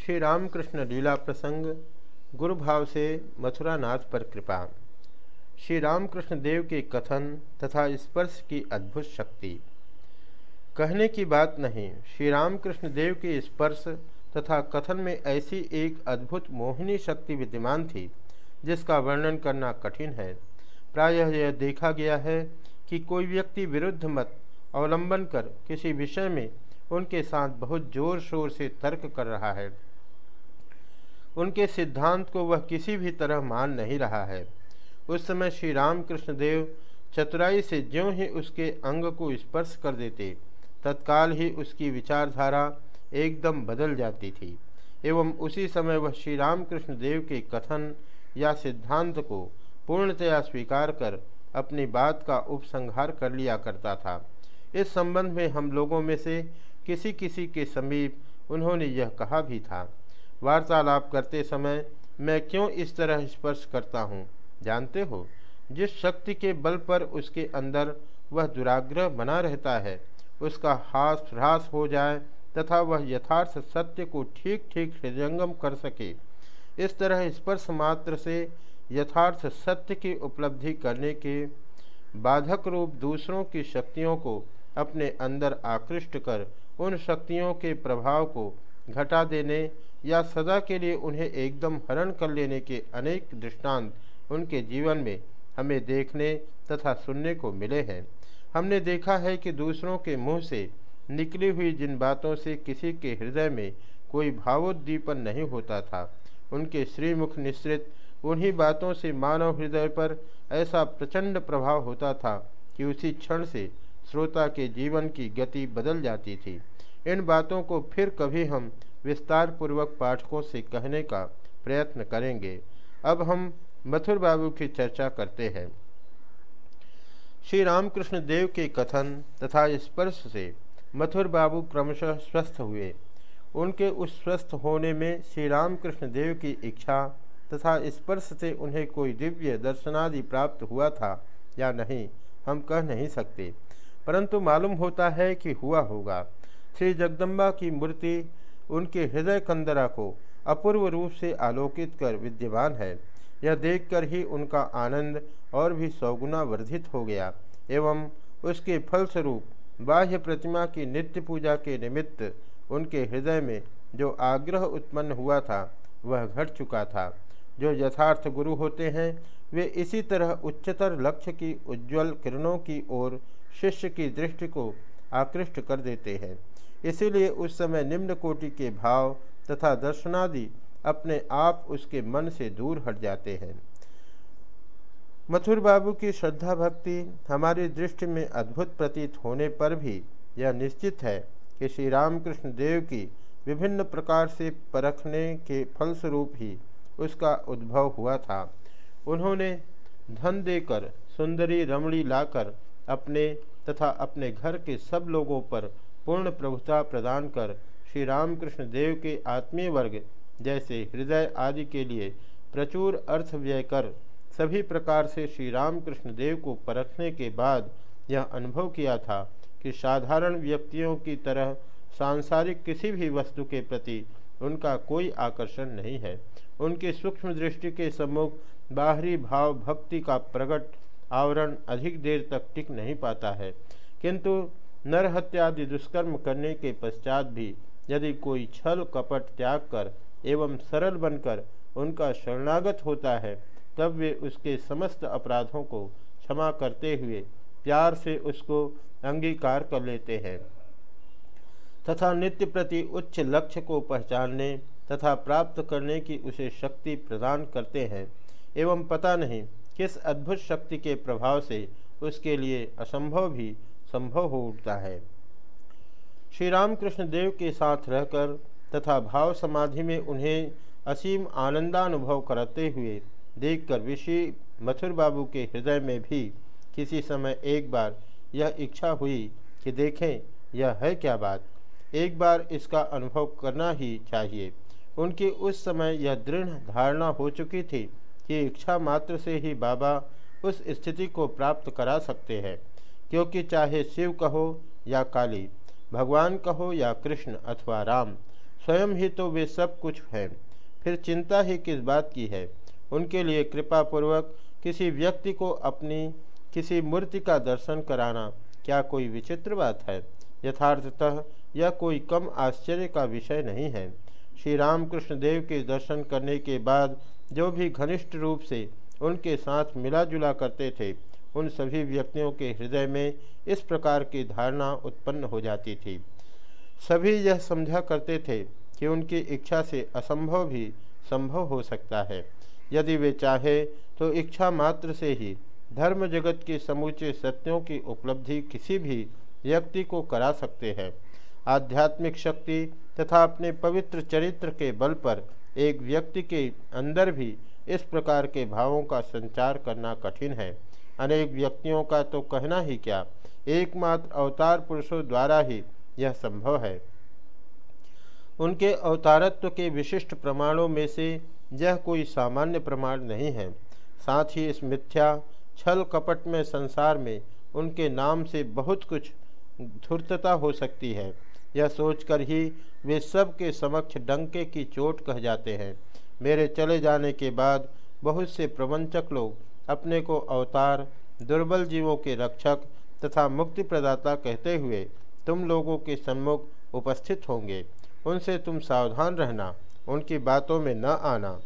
श्री रामकृष्ण लीला प्रसंग गुरु भाव से मथुरानाथ पर कृपा। श्री रामकृष्ण देव के कथन तथा स्पर्श की अद्भुत शक्ति। कहने की बात नहीं श्री रामकृष्ण देव के स्पर्श तथा कथन में ऐसी एक अद्भुत मोहिनी शक्ति विद्यमान थी, जिसका वर्णन करना कठिन है। प्रायः यह देखा गया है कि कोई व्यक्ति विरुद्ध मत अवलंबन कर किसी विषय में उनके साथ बहुत ज़ोर शोर से तर्क कर रहा है। उनके सिद्धांत को वह किसी भी तरह मान नहीं रहा है। उस समय श्री रामकृष्ण देव चतुराई से ज्यों ही उसके अंग को स्पर्श कर देते, तत्काल ही उसकी विचारधारा एकदम बदल जाती थी। एवं उसी समय वह श्री रामकृष्ण देव के कथन या सिद्धांत को पूर्णतया स्वीकार कर अपनी बात का उपसंहार कर लिया करता था। इस संबंध में हम लोगों में से किसी किसी के समीप उन्होंने यह कहा भी था। वार्तालाप करते समय मैं क्यों इस तरह स्पर्श करता हूँ? जानते हो? जिस शक्ति के बल पर उसके अंदर वह दुराग्रह बना रहता है, उसका हास ह्रास हो जाए तथा वह यथार्थ सत्य को ठीक ठीक हृदयंगम कर सके, इस तरह स्पर्श मात्र से यथार्थ सत्य की उपलब्धि करने के बाधक रूप दूसरों की शक्तियों को अपने अंदर आकृष्ट कर उन शक्तियों के प्रभाव को घटा देने या सदा के लिए उन्हें एकदम हरण कर लेने के अनेक दृष्टांत उनके जीवन में हमें देखने तथा सुनने को मिले हैं। हमने देखा है कि दूसरों के मुँह से निकली हुई जिन बातों से किसी के हृदय में कोई भावोद्दीपन नहीं होता था, उनके श्रीमुख निश्रित उन्हीं बातों से मानव हृदय पर ऐसा प्रचंड प्रभाव होता था कि उसी क्षण से श्रोता के जीवन की गति बदल जाती थी। इन बातों को फिर कभी हम विस्तार पूर्वक पाठकों से कहने का प्रयत्न करेंगे। अब हम मथुर बाबू की चर्चा करते हैं। श्री रामकृष्ण देव के कथन तथा स्पर्श से मथुर बाबू क्रमशः स्वस्थ हुए। उनके उस स्वस्थ होने में श्री रामकृष्ण देव की इच्छा तथा स्पर्श से उन्हें कोई दिव्य दर्शनादि प्राप्त हुआ था या नहीं, हम कह नहीं सकते। परंतु मालूम होता है कि हुआ होगा। श्री जगदम्बा की मूर्ति उनके हृदय कंदरा को अपूर्व रूप से आलोकित कर विद्यमान है। यह देखकर ही उनका आनंद और भी सौगुना वर्धित हो गया एवं उसके फलस्वरूप बाह्य प्रतिमा की नित्य पूजा के निमित्त उनके हृदय में जो आग्रह उत्पन्न हुआ था, वह घट चुका था। जो यथार्थ गुरु होते हैं, वे इसी तरह उच्चतर लक्ष्य की उज्ज्वल किरणों की ओर शिष्य की दृष्टि को आकृष्ट कर देते हैं। इसीलिए उस समय निम्न कोटि के भाव तथा दर्शनादि अपने आप उसके मन से दूर हट जाते हैं। मथुर बाबू की श्रद्धा भक्ति हमारी दृष्टि में अद्भुत प्रतीत होने पर भी यह निश्चित है कि श्री रामकृष्ण देव की विभिन्न प्रकार से परखने के फलस्वरूप ही उसका उद्भव हुआ था। उन्होंने धन देकर सुंदरी रमणी लाकर अपने तथा अपने घर के सब लोगों पर पूर्ण प्रभुता प्रदान कर श्री रामकृष्ण देव के आत्मीय वर्ग, जैसे हृदय आदि के लिए प्रचुर अर्थ व्यय कर, सभी प्रकार से श्री रामकृष्ण देव को परखने के बाद यह अनुभव किया था कि साधारण व्यक्तियों की तरह सांसारिक किसी भी वस्तु के प्रति उनका कोई आकर्षण नहीं है। उनकी सूक्ष्म दृष्टि के सम्मुख बाहरी भाव भक्ति का प्रकट आवरण अधिक देर तक टिक नहीं पाता है। किंतु नरहत्यादि दुष्कर्म करने के पश्चात भी यदि कोई छल कपट त्याग कर एवं सरल बनकर उनका शरणागत होता है, तब वे उसके समस्त अपराधों को क्षमा करते हुए प्यार से उसको अंगीकार कर लेते हैं। तथा नित्य प्रति उच्च लक्ष्य को पहचानने तथा प्राप्त करने की उसे शक्ति प्रदान करते हैं, एवं पता नहीं किस अद्भुत शक्ति के प्रभाव से उसके लिए असंभव भी संभव हो उठता है। श्री रामकृष्ण देव के साथ रहकर तथा भाव समाधि में उन्हें असीम आनंदानुभव कराते हुए देखकर ऋषि मथुर बाबू के हृदय में भी किसी समय एक बार यह इच्छा हुई कि देखें, यह है क्या बात? एक बार इसका अनुभव करना ही चाहिए। उनकी उस समय यह दृढ़ धारणा हो चुकी थी कि इच्छा मात्र से ही बाबा उस स्थिति को प्राप्त करा सकते हैं। क्योंकि चाहे शिव कहो या काली, भगवान कहो या कृष्ण अथवा राम, स्वयं ही तो वे सब कुछ हैं। फिर चिंता ही किस बात की है? उनके लिए कृपा पूर्वक किसी व्यक्ति को अपनी किसी मूर्ति का दर्शन कराना क्या कोई विचित्र बात है? यथार्थतः यह कोई कम आश्चर्य का विषय नहीं है। श्री रामकृष्ण देव के दर्शन करने के बाद जो भी घनिष्ठ रूप से उनके साथ मिला जुला करते थे उन सभी व्यक्तियों के हृदय में इस प्रकार की धारणा उत्पन्न हो जाती थी। सभी यह समझा करते थे कि उनकी इच्छा से असंभव भी संभव हो सकता है। यदि वे चाहे तो इच्छा मात्र से ही धर्म जगत के समूचे सत्यों की उपलब्धि किसी भी व्यक्ति को करा सकते हैं। आध्यात्मिक शक्ति तथा अपने पवित्र चरित्र के बल पर एक व्यक्ति के अंदर भी इस प्रकार के भावों का संचार करना कठिन है। अनेक व्यक्तियों का तो कहना ही क्या, एकमात्र अवतार पुरुषों द्वारा ही यह संभव है। उनके अवतारत्व के विशिष्ट प्रमाणों में से यह कोई सामान्य प्रमाण नहीं है। साथ ही इस मिथ्या, छल कपट में संसार में उनके नाम से बहुत कुछ धूर्तता हो सकती है। यह सोचकर ही वे सब के समक्ष डंके की चोट कह जाते हैं। मेरे चले जाने के बाद बहुत से प्रवंचक लोग अपने को अवतार, दुर्बल जीवों के रक्षक तथा मुक्ति प्रदाता कहते हुए तुम लोगों के सम्मुख उपस्थित होंगे। उनसे तुम सावधान रहना, उनकी बातों में न आना।